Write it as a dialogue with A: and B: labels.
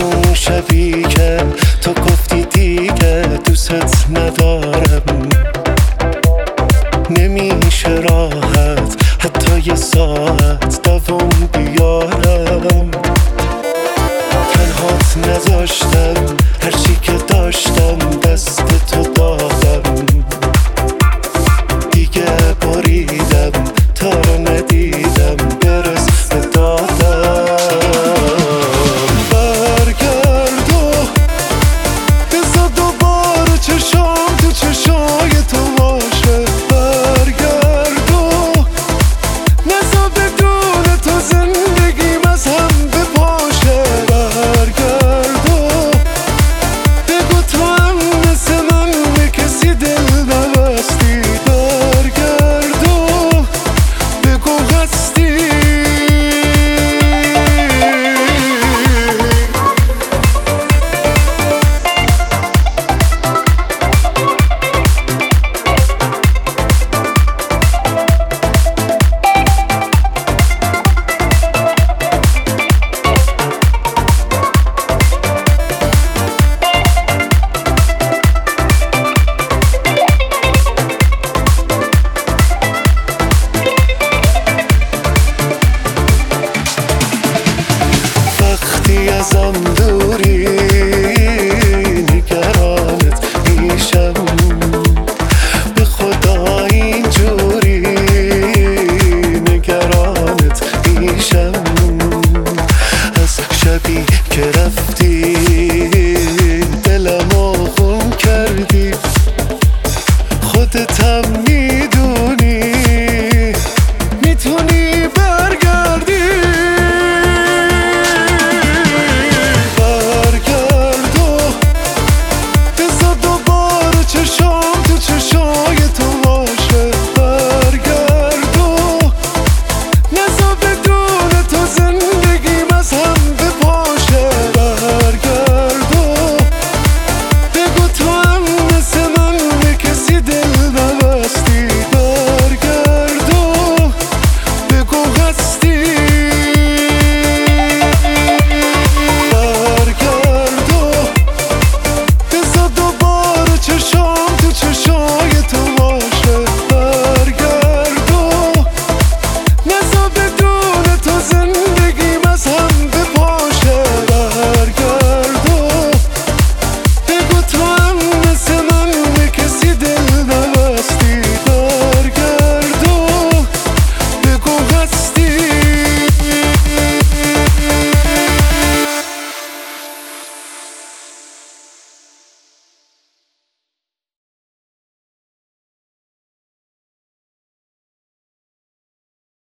A: اون شبی که تو گفتی دیگه دوست ندارم. نمیشه راحت حتی یه ساعت دوام بیارم. تنهات نذاشتم. yazamdım